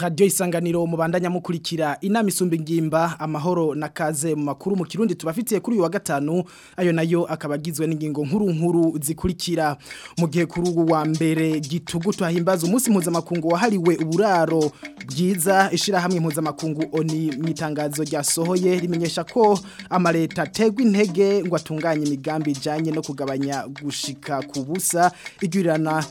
radiyo isanganiro mubandanya mukurikira inama isumbi ngimba amahoro na kaze mu makuru mu kirundi tubafitiye kuri uyu wa gatanu ayo nayo akabagizwe agizwe n'ingingo nkuru nkuru zikurikira mu gihe kuri ubu wa mbere gitugu tuhahimbaza umunsi mpuzamakungu wahariwe uburaro bwiza ishyirahamwe mpuzamakungu oni mu itangazo ryasohoye rimenyesha ko amaleta ategwa intege ngo atunganye imigambi ijyanye no kugabanya gushika ku busa igirirana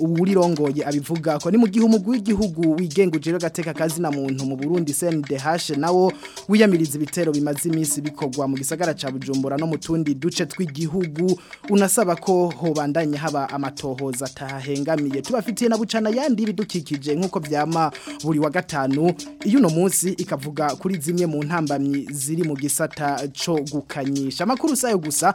uri abivuga ko ni mu gihe umugwi w'igihugu wigengujeho gateka kazina muntu mu Burundi CNDH nawo wiyamiriza ibitero bimaze iminsi bikogwa mu gisagara ca Bujumbura no mu tundi duce tw'igihugu unasaba ko hobandanye haba amatohoza atahengamiye tubafitiye na bucana yandi bidukikije nkuko byama buri wa gatanu iyo uno munsi ikavuga kuri zimwe mu ntambamyi ziri mu gisata co gukanyisha amakuru sayo gusa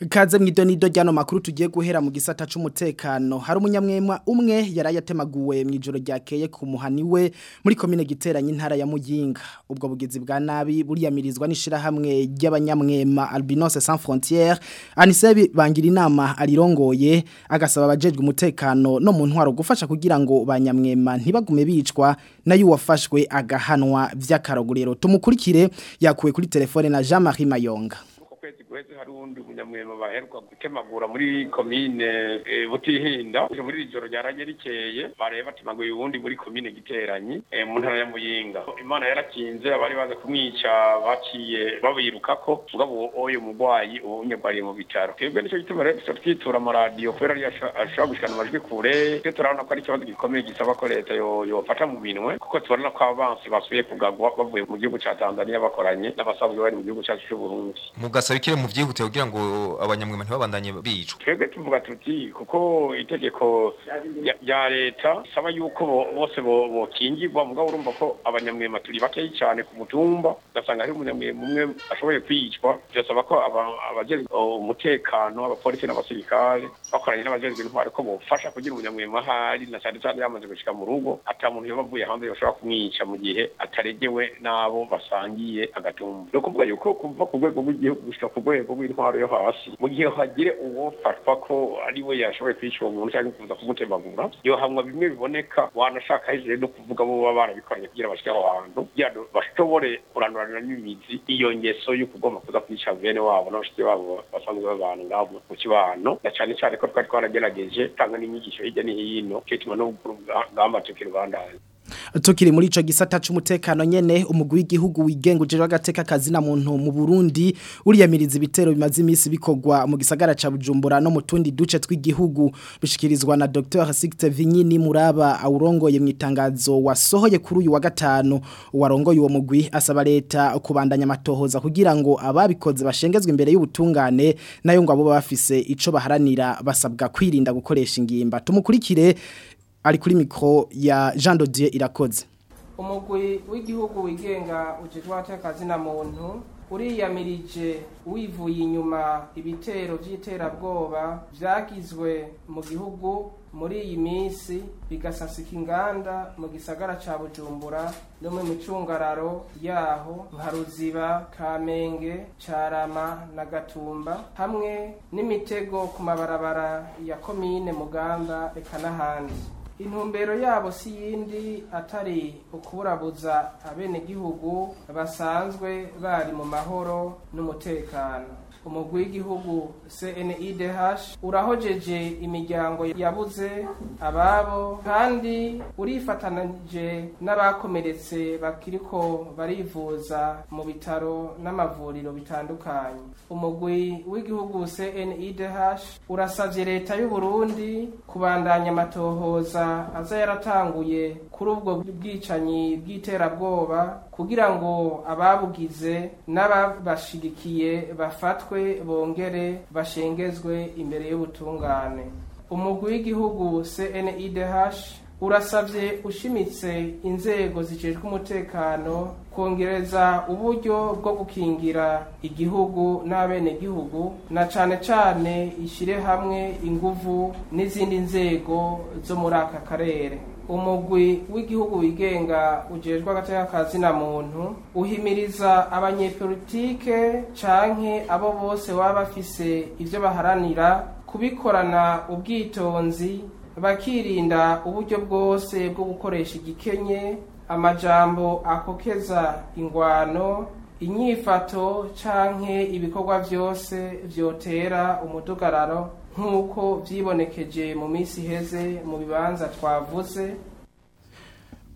Ikaze mwido nido ryano makuru tugiye guhera mu gisata c'umutekano hari umunyamwemwa umwe yarayatemaguwe mu ijoro ryakeye ku muhani we muri komine giteranye intara ya Muyinga ubwo bugizi bwa nabi buriyamirizwa nishira hamwe ry'abanyamwema Albinos Sans Frontières anisebi bangira inama alirongoye agasaba abajejwe umutekano no mu ntwaro gufasha kugira ngo banyamwema ntibagume bicwa nayo wafashwe agahanwa vy'akarogurero tumukurikire yakuwe kuri telefone na Jean-Marie Mayonga ukwezi guheze hari uwundi munyamwema baheruka gutemagura muri komine eh, butihinda muri iri joro ryaranye rikeye bareba atemaguye uwundi muri komine giteranyi eh, mu ntara ya muyinga imana yarakinze abari baza kumwica baciye babiruka ko ubwabo uyu murwayi unyagwariye mu bitaro twebwe nicyo gituma rero dusa twitura amaradiyo kubera ariyo ashobora gushikana amajwi kure twe turabona ko ari ikibazo gikomeye gisaba ko leta yofata mu minwe kuko tubona ko abansi basubiye kugagwa bavuye mu gihugu cya tanzania bakoranye n'abasanzwe bari mu gihugu cyacu cy'uburundi basabikire mu byihute kugira ngo abanyamwe ntibabandanye bicwa twebwe tuvuga tuti kuko itegeko rya leta isaba yuko bose bokingirwa mugabo urumva ko abanyamwema turi bakeyi cyane ku mutumba ugasanga hari umunyamwema umwe ashoboye kwicwa birasaba ko abajejwe umutekano abapolisi n'abasirikare bakoranye n'abajejwe intwaro ko bufasha kugira umunyamwema mahari na cyane cyane yamaze gushika mu rugo ata muntu hanze bashobora kumwica mu gihe ataregewe n'abo basangiye agatumba ni ukuvuga yuko kuva ku rwego rw'igihugu gushika ku rwego rw'intwaro yo hasi mu gihe hagire uwo fatwa ko ari we yashoboye kwica uwo muntu cyangwa kuza kumutemagura yohamwa bimwe biboneka wanashaka hejuru no kuvuga bo baba barabikoranye kugira bashike aho hantu kugira ngo bashobore kuranduranira n'imizi iyo ngeso yo kugomba kuza kwica bene wabo n'abashiki babo basanzwe babana ngabo mu kibano na cyane cyane ko twari twaragerageje tanga n'inyigisho hirya no hino cyo tuma no gukora ubwambate kirubandanya tukiri muri ico gisata c'umutekano nyene umugwi w'igihugu wigenguje w'agateka kazina muntu mu Burundi uriyamiriza ibitero bimaze imisi bikogwa mu gisagara ca Bujumbura no mu tundi duce tw'igihugu bishikirizwa na Dr. Sigte Vinyini Muraba aurongoye mu wasohoye kuri uyu wa gatano warongoye uwo mugwi asaba leta kubandanya amatohoza kugira ngo ababikoze bashengezwe imbere y'ubutungane nayo ngo abo bafise ico baharanira basabwa kwirinda gukoresha ingimba tumukurikire ari kuri mikoro ya jean dodier irakoze umugwi w'igihugu wigenga ujijwe na muntu uriyamirije wivuye inyuma ibitero by'iterabwoba byagizwe mu gihugu muri iyi minsi bigasasika inganda mu gisagara cya bujumbura no mu micungararo yaho nka ruziba kamenge carama na gatumba hamwe n'imitego ku mabarabara ya komine muganda reka n'ahandi intumbero yabo si yindi atari ukuburabuza abenegihugu basanzwe bari mu mahoro n'umutekano umugwi w'igihugu cndh urahojeje imiryango yabuze ababo kandi urifatanije n'abakomeretse bakiriko barivuza mu bitaro n'amavuriro bitandukanye umugwi w'igihugu cndh urasavye leta y'uburundi kubandanya amatohoza aza yaratanguye kuri ubwo bwicanyi bw'iterabwoba kugira ngo ababugize n'ababashigikiye bafatwe bongere bashengezwe imbere y'ubutungane umugwi w'igihugu CNIDH urasabye ushimitse inzego zijejwe umutekano kongereza uburyo bwo gukingira igihugu n'abenegihugu na cane cane ishire hamwe inguvu n'izindi nzego zo muri aka karere umugwi w'igihugu wigenga ujejwe agateka na muntu uhimiriza abanyepolitike canke abo bose baba bafise ivyo baharanira kubikorana ubwitonzi bakirinda uburyo bwose bwo gukoresha igikenye amajambo akokeza ingwano inyifato canke ibikorwa vyose vyotera umudugararo nk'uko byibonekeje mu minsi iheze mu bibanza twavuze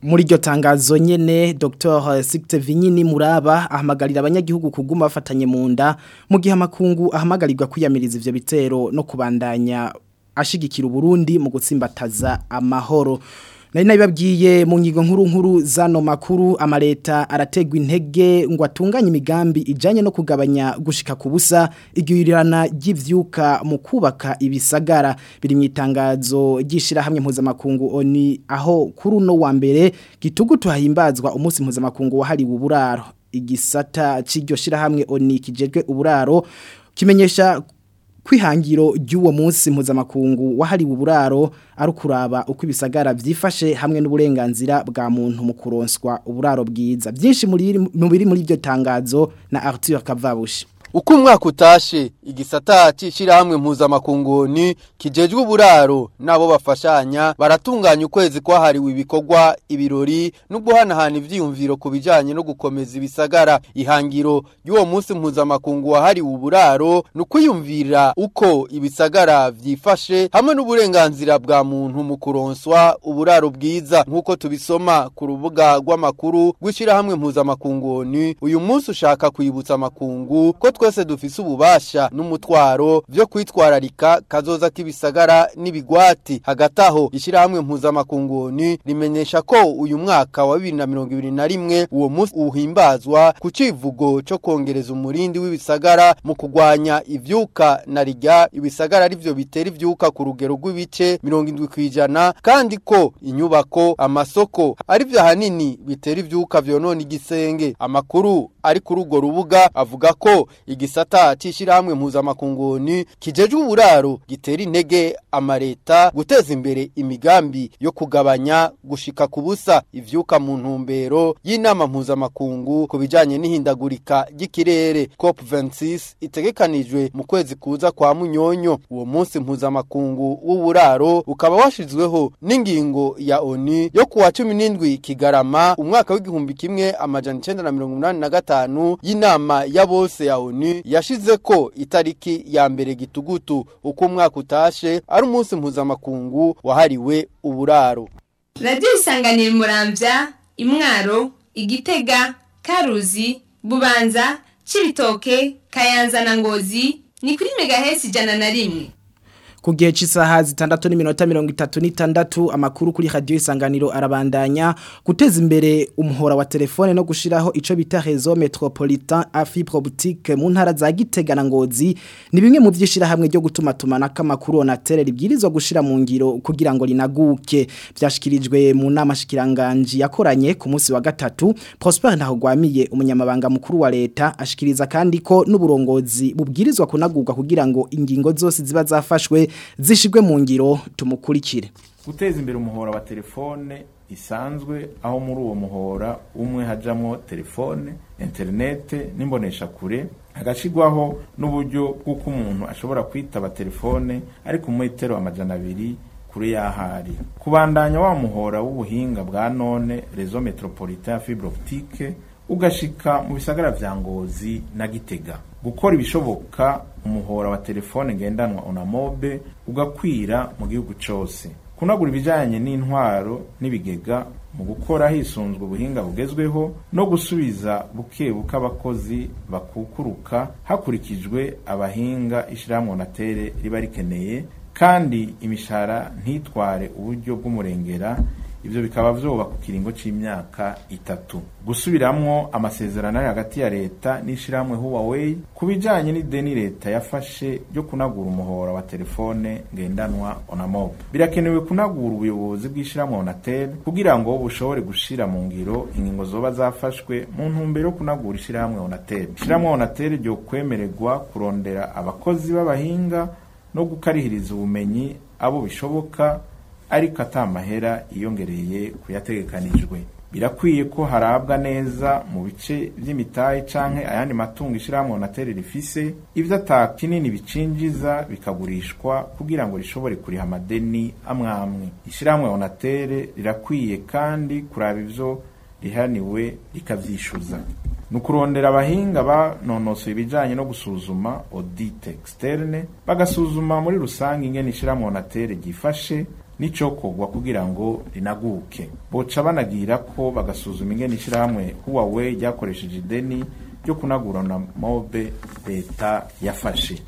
muri iryo tangazo nyene Dr Sigte Vinyini Muraba ahamagarira abanyagihugu kuguma afatanye mu nda mu gihe amakungu ahamagarirwa kwiyamiriza ivyo bitero no kubandanya ashigikira Burundi mu gutsimbataza amahoro nari nabibabwiye mu nyigo nkuru nkuru zano makuru amaleta arategwa intege ngo atunganye imigambi ijanye no kugabanya gushika ku busa igwirirana ry'ivyuka mu kubaka ibisagara biri mu itangazo gishira hamwe mpuzamakungu oni aho kuri uno wa mbere gitugutu hahimbazwa umunsi mpuzamakungu wahariwe uburaro igisata cy'iryo shirahamwe oni kijejwe uburaro kimenyesha kwihangiro ry'uwo munsi mpuzamakungu wahariwe uburaro ari kuraba uko ibisagara byifashe hamwe n'uburenganzira bwa muntu mu kuronswa uburaro bwiza byinshi mu biri muri iryo tangazo na Arthur Kavabushi uko umwaka utashe igisata cy'ishyirahamwe mpuzamakungoni kijejwe uburaro nabo bafashanya baratunganya ukwezi kwahariwe ibikorwa ibirori no guhanahana ibyiyumviro ku bijyanye no gukomeza ibisagara ihangiro y'uwo munsi mpuzamakungu wahariwe uburaro ni ukwiyumvira uko ibisagara byifashe hamwe n'uburenganzira bwa muntu mu kuronswa uburaro bwiza nk'uko tubisoma ku rubuga rw'amakuru rw'ishyirahamwe mpuzamakungoni uyu munsi ushaka kwibutsa amakungu ko twese dufise ububasha n'umutwaro byo kwitwararika kazoza k'ibisagara n'ibigwati hagati aho ishyirahamwe mpuzamakunguni rimenyesha ko uyu mwaka wa bibiri na mirongo ibiri na rimwe uwo munsi uhimbazwa ku civugo cyo kongereza umurindi w'ibisagara mu kugwanya ivyuka na rijya ibisagara ari byo bitera ibyuka ku rugero rw'ibice mirongo indwi kwijana kandi ko inyubako amasoko ari byo ahanini bitera ibyuka vyonona igisenge amakuru ari kuri urwo rubuga avuga ko igisata cy'ishyirahamwe mpuzamakunguni kijeje uburaro gitera intege amareta guteza imbere imigambi yo kugabanya gushika kubusa ivyuka mu ntumbero y'inama mpuzamakungu ku bijanye n'ihindagurika ry'ikirere COP26 itegekanijwe mu kwezi kuza kwa Munyonyo uwo munsi mpuzamakungu w'uburaro ukaba washizweho n'ingingo ya ONU yo kuwa 17 Kigarama umwaka w'igihumbi kimwe amajana gatanu y'inama ya bose ya ONU onu yashize ko itariki ya mbere gitugutu uko umwaka utashe ari umunsi mpuzamakungu wahariwe uburaro radiyo isanganira murambya imwaro igitega karuzi bubanza kibitoke kayanza na ngozi ni kuri megahesi ijana na rimwe ku gihe cy'isaha zitandatu n'iminota mirongo itatu n'itandatu amakuru kuri radio isanganiro arabandanya guteza imbere umuhora wa telefone no gushyiraho icyo bita rezo metropolitan afipurobutike mu ntara za gitega na ngozi ni bimwe mu by'ishyirahamwe ryo gutuma tumana tumanako amakuru tele ribwirizwa gushyira mu ngiro kugira ngo linaguke byashyikirijwe mu nama shikiranganji yakoranye ku munsi wa gatatu prosper ntahogwamiye umunyamabanga mukuru wa leta ashikiriza kandi ko n'uburongozi bubwirizwa kunagurwa kugira ngo ingingo zose ziba zafashwe zishibwe mu ngiro tumukurikire guteza imbere umuhora wa telefone isanzwe aho muri uwo muhora umwe hajamo telefone interinete n'imboneshakure hagashyirwaho n'uburyo bw'uko umuntu ashobora kwitaba telefone ari ku metero amajana abiri kure y'ahari kubandanya wa muhora w'ubuhinga bwa none rezo metropolitain fibre optique ugashika mu bisagara vya ngozi na gitega gukora ibishoboka umuhora wa telefone ngendanwa una unamobe ugakwira mu gihugu cyose kunagura ibijyanye n'intwaro n'ibigega mu gukora hisunzwe ubuhinga bugezweho no gusubiza bukebuke abakozi bakukuruka hakurikijwe abahinga ishyirahamwe natere riba rikeneye kandi imishahara ntitware uburyo bw'umurengera ibyo bikaba byoba ku kiringo cy'imyaka itatu gusubiramwo amasezerano ari hagati ya leta n'ishyirahamwe Huawei ku bijyanye n'ideni leta yafashe ryo kunagura umuhora wa telefone ngendanwa onamob birakenewe kunagura ubuyobozi bw'ishyirahamwe onatel kugira ngo bushobore gushira mu ngiro ingingo zoba zafashwe mu ntumbero yo kunagura ishyirahamwe onatel ishyirahamwe onatel ryo kurondera abakozi b'abahinga no gukarihiriza ubumenyi abo bishoboka ariko atamahera yiyongereye ku birakwiye ko harabwa neza mu bice by'imitayi canke ayandi matungo ishirahamwe onatere rifise ivyo ata kinini bicinjiza bikagurishwa kugira ngo rishobore kuriha amadeni amwamwe ishirahamwe onatere rirakwiye kandi kuraba ibyo rihaniwe rikavyishuza ni ukurondera abahinga banonosoye ibijanye no gusuzuma audit externe bagasuzuma muri rusange ingene ishirahamwe onatere ryifashe n'icyokorwa kugira ngo rinaguke boca banagira ko bagasuzuma ingene ishirahamwe Huawei ryakoresheje ideni byo kunagurana mobe leta yafashe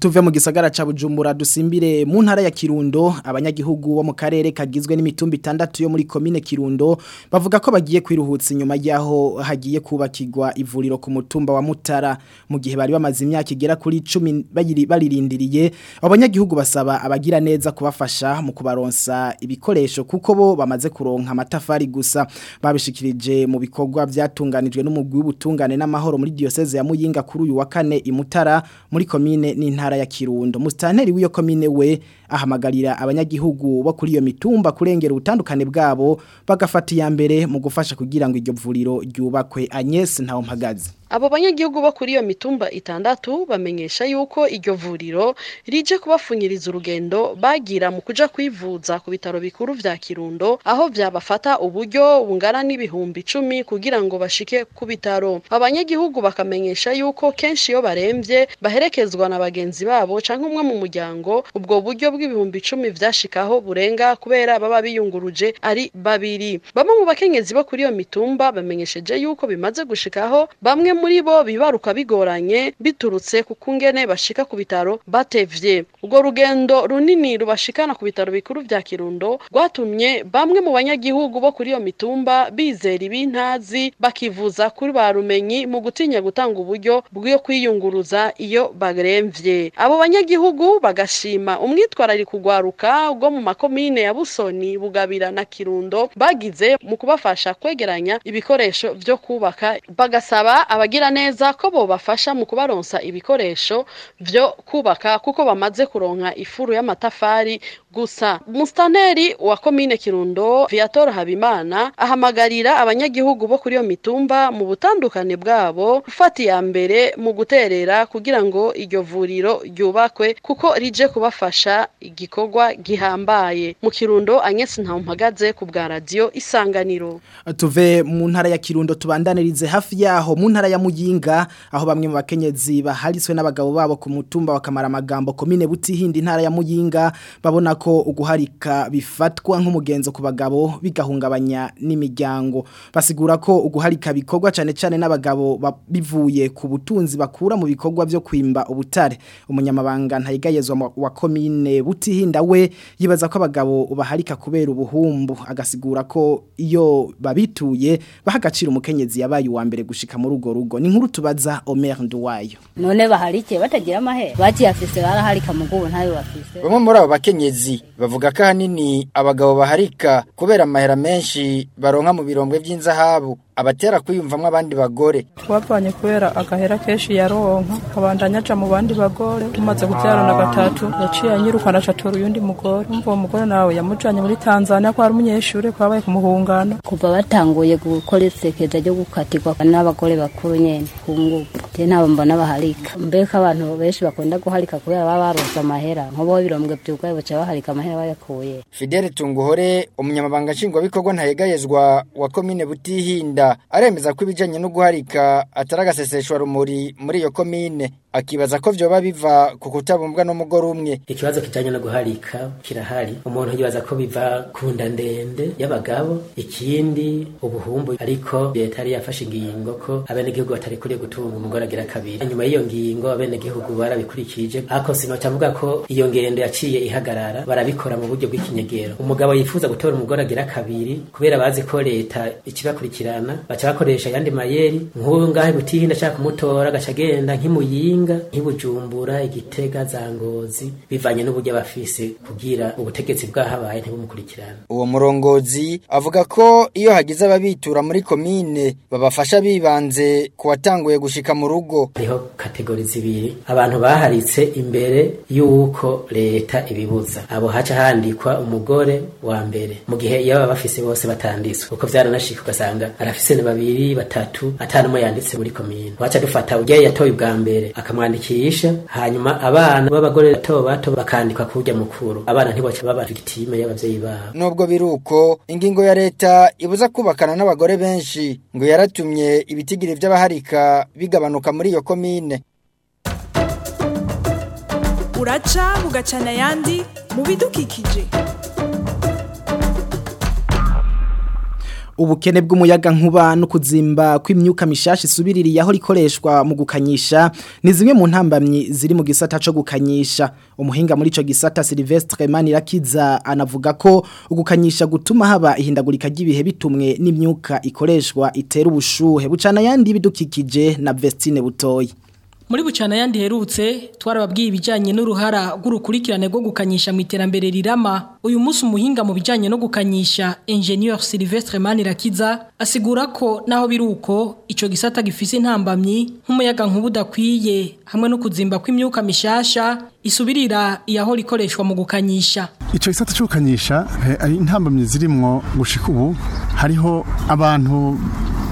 tuve mu gisagara cya bujumbura dusimbire mu ntara ya kirundo abanyagihugu wo mu karere kagizwe n'imitumba itandatu yo muri komine kirundo bavuga ko bagiye kwiruhutsa inyuma y'aho hagiye kubakirwa ivuriro ku mutumba wa mutara mu gihe bari bamaze imyaka igera kuri icumi baririndiriye abanyagihugu basaba abagira neza kubafasha mu kubaronsa ibikoresho kuko bo bamaze kuronka amatafari gusa babishikirije mu bikorwa byatunganijwe n'umugwi w'ubutungane n'amahoro amahoro muri diyoseze ya Muyinga kuri uyu wa kane imutara muri komine n'intara ya Kirundo Mustaneri w'iyo komine we ahamagarira abanyagihugu bo kuri iyo mitumba kurengera ubutandukane bwabo bagafata iya mbere mu gufasha kugira ngo iryo vuriro ryubakwe Agnes Ntawompagazi abo banyagihugu bo kuri iyo mitumba itandatu bamenyesha yuko iryo vuriro rije kubafunyiriza urugendo bagira mu kuja kwivuza ku bitaro bikuru vya Kirundo aho vyabafata uburyo bungana n'ibihumbi icumi kugira ngo bashike ku bitaro abanyagihugu bakamenyesha yuko kenshi iyo barembye baherekezwa na bagenzi babo canke umwe mu muryango ubwo buryo bw bw'ibihumbi icumi byashikaho burenga kubera baba biyunguruje ari babiri bamwe mu bakenyezi bo kuri iyo mitumba bamenyesheje yuko bimaze gushikaho bamwe muri bo bibaruka bigoranye biturutse ku kungene bashika ku bitaro batevye urwo rugendo runini rubashikana ku bitaro bikuru vya Kirundo rwatumye bamwe mu banyagihugu bo kuri iyo mitumba bizera ibintazi bakivuza kuri barumenyi mu gutinya gutanga uburyo bw'iyo kwiyunguruza iyo baremvye abo banyagihugu bagashima umwitwa ubwitwararika kugwaruka ubwo mu makomine ya busoni bugabira na kirundo bagize mu kubafasha kwegeranya ibikoresho byo kubaka bagasaba abagira neza ko bobafasha mu kubaronsa ibikoresho byo kubaka kuko bamaze kuronka ifuru y'amatafari gusa mustaneri wa komine kirundo viator habimana ahamagarira abanyagihugu bo kuri iyo mitumba mu butandukane bwabo gufata iya mbere mu guterera kugira ngo iryo vuriro ryubakwe kuko rije kubafasha igikorwa gihambaye mu kirundo nta mpagaze ku bwa radio isanganiro tuve mu ntara ya kirundo tubandanirize hafi yaho mu ntara ya muyinga aho bamwe mu bakenyezi bahariswe n'abagabo babo ku mutumba bakamara amagambo komine butihindi intara ya muyinga babona ko uguharika bifatwa nk'umugenzo ku bagabo bigahungabanya n'imiryango basigura ko uguharika bikorwa cyane cyane n'abagabo bivuye ku butunzi bakura mu bikorwa byo kwimba ubutare umunyamabanga ntayigayezwa wa komine butihindi utihinda we yibaza ko abagabo baharika kubera ubuhumbu agasigura ko iyo babituye bahagacira umukenyezi yabaye uwa mbere gushika muri urwo rugo ni nkuru tubaza Omer Nduwayo none baharikiye batagira amahe batiyafise baraharika mugubu ntayo bafise bamwe muri abo bakenyezi bavuga ko hanini abagabo baharika kubera amahera menshi baronka mu birombwe by'inzahabu abatera kwiyumvamo abandi bagore wapfanye kubera agahera kenshi yaronka kabandanya aca mu bandi bagore tumaze guterana gatatu yaciye anyirukana acatora uyundi mugore umva uwo mugore nawe yamujanye muri tanzania ko ari umunyeshuri kwabaye kumuhungana kuva batanguye gukora isekeza ryo gukatirwa n'abagore bakuru nyene ku nguvu je nabo mbona baharika mbega abantu benshi bakunda guharika kubera baba baronse amahera nk'ubo ibirombe vyugaye baca baharika amahera bayakuye fidele tunguhore umunyamabanga nshingwabikorwa ntayegayezwa wa komine butihinda Mugisha aremeza ko ibijyanye no guharika atari rumuri muri iyo komine akibaza ko vyoba biva ku kutabumbwa n'umugore umwe ikibazo kijanye no guharika kirahari umuntu yibaza ko biva kunda ndende y'abagabo ikindi ubuhumbu ariko leta yari yafashe ingingo ko abenegihugu batari kuriye gutunga umugore agira kabiri nyuma y'iyo ngingo abenegihugu barabikurikije ako sinotavuga ko iyo ngendo yaciye ihagarara barabikora mu buryo bw'ikinyegero umugabo yifuza gutora umugore agira kabiri kubera bazi ko leta ikibakurikirana baca bakoresha ayandi mayeri nk'ubu ngahe butihi ndashaka kumutora agaca agenda nk'imuyinga nk'ibujumbura igitega za ngozi bivanye n'uburyo bafise kugira ubutegetsi bwahabaye ntibumukurikirana uwo murongozi avuga ko iyo hagize ababitura muri komine babafasha bibanze ku watanguye gushika mu rugo hariho kategori zibiri abantu baharitse imbere y'uko leta ibibuza abo haca handikwa umugore wa mbere mu gihe iyo baba bafise bose batanditswe uko byaranashika ugasanga arafise abafisene babiri batatu atanumwe yanditse muri komine waca dufata ujyaye yatoye ubwa mbere akamwandikisha hanyuma abana b'abagore bato bato bakandikwa kujya mukuru abana ntibaca baba victime y'abavyeyi babo nubwo biruko ingingo ya leta ibuza kubakana n'abagore benshi ngo yaratumye ibitigiri by'abaharika bigabanuka muri iyo komine uraca bugacana yandi mu bidukikije ubukene bw'umuyaga nkuba no kuzimba kw'imyuka mishasha isubiririye aho rikoreshwa mu gukanyisha ni zimwe mu ntambamyi ziri mu gisata cyo gukanyisha umuhinga muri cyo gisata Silvestre Manirakiza anavuga ko ugukanyisha gutuma haba ihindagurika ry'ibihe bitumwe n'imyuka ikoreshwa itera ubushuhe bucana yandi bidukikije na Vestine butoyi muri bucana yandi herutse twarababwiye ibijyanye n'uruhara rw'urukurikirane rwo gukanyisha mu iterambere rirama uyu munsi umuhinga mu bijyanye no gukanyisha Engineer Sylvestre Manirakiza asigura ko naho biruko icyo gisata gifise intambamyi nk'umuyaga nk’ubudakwiye hamwe no kuzimba kw'imyuka mishasha isubirira iyahora rikoreshwa mu gukanyisha icyo gisata cyo gukanyisha intambamyi zirimo gushika ubu hariho abantu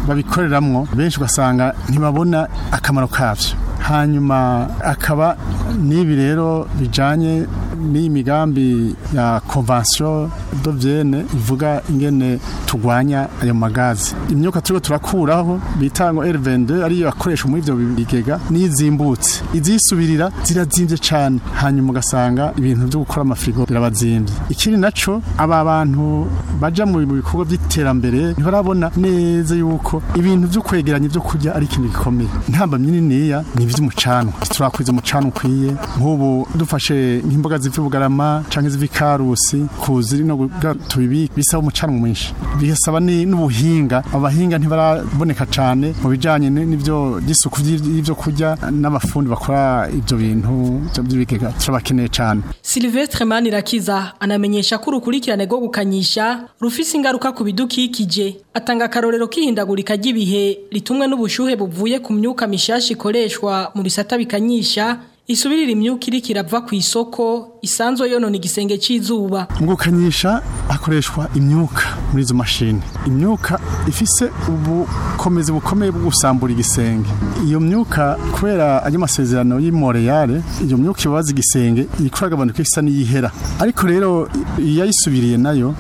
babikoreramo benshi ugasanga ntibabona akamaro kabyo hanyuma akaba n'ibi rero bijyanye n'imigambi ya konvansiyo do ivuga ingene tugwanya ayo magazi imyuka turiko turakuraho bita ngo R22 ariyo akoresha muri ivyo bigega nizimbutse izisubirira zirazimvye cane hanyuma ugasanga ibintu byo gukora amafirigo birabazimvye ikindi naco aba bantu baja mu bikorwa by'iterambere ntibarabona neza yuko ibintu byo kwegeranya byo kurya ari ikintu gikomeye ntamba myininiya ni ivy'umucanwa turakwiza umucanwa ukwiye nk'ubu dufashe nk'imboga z'ubugarama cyangwa iz'ibikarusi kuzi no tubibika bisaba umucana mwinshi bisaba n'ubuhinga abahinga ntibaraboneka cyane mu bijyanye n'ibyo by'isuku y'ibyo kurya n'abafundi bakora ibyo bintu by'ibigega turabakeneye cyane silivesitire manirakiza anamenyesha ko urukurikirane rwo gukanyisha rufise ingaruka ku bidukikije atanga akarorero k'ihindagurika ry'ibihe ritumwe n'ubushyuhe buvuye ku myuka mishasha ikoreshwa mu bisata bikanyisha isubirira imyuka iriko irava ku isoko isanzwe yonona igisenge cy'izuba mu gukanyisha imyuka muri izo mashini imyuka ifise ubukomezi bukomeye bwo gusambura igisenge iyo myuka kubera ayo masezerano y'imoreyare iyo myuka ibabaza igisenge ikuragabanuka isa n'iyihera ariko rero yayisubiriye nayo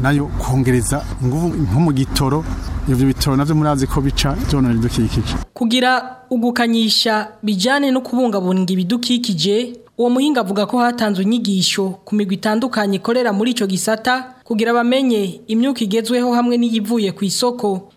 nayo kongereza ingufu nko mu gitoro ibyo bitoro nabyo murazi ko bica byonona ibidukikije kugira ugukanyisha bijyane no kubungabunga ibidukikije uwo muhinga avuga ko hatanzwe inyigisho ku migwi itandukanye ikorera muri icyo gisata kugira bamenye imyuka igezweho hamwe n'iyivuye ku isoko